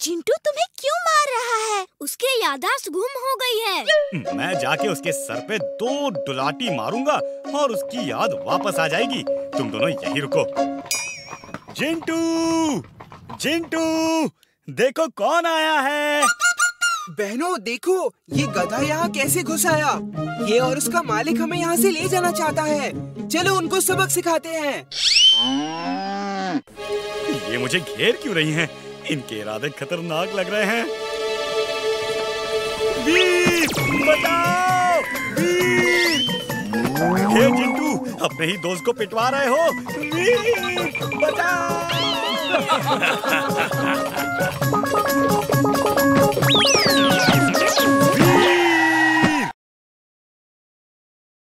चिंटू तुम्हें क्यों मार रहा है? उसके यादाश्त गुम हो गई है। मैं जाके उसके सर पे दो डुलाटी मारूँगा और उसकी याद वापस आ जाएगी। तुम दोनों यही रुको। चिंटू! चिंटू! देखो कौन आया है? बहनों देखो ये गधा यहाँ कैसे घुस आया? ये और उसका मालिक हमें यहाँ से ले जाना चाहता है। चलो उनको सबक सिखाते हैं। ये मुझे घेर क्यों रही हैं? इनके इरादे खतरनाक लग रहे हैं। वीर हे अपने ही दोस्त को पिटवा रहे हो। बचाओ!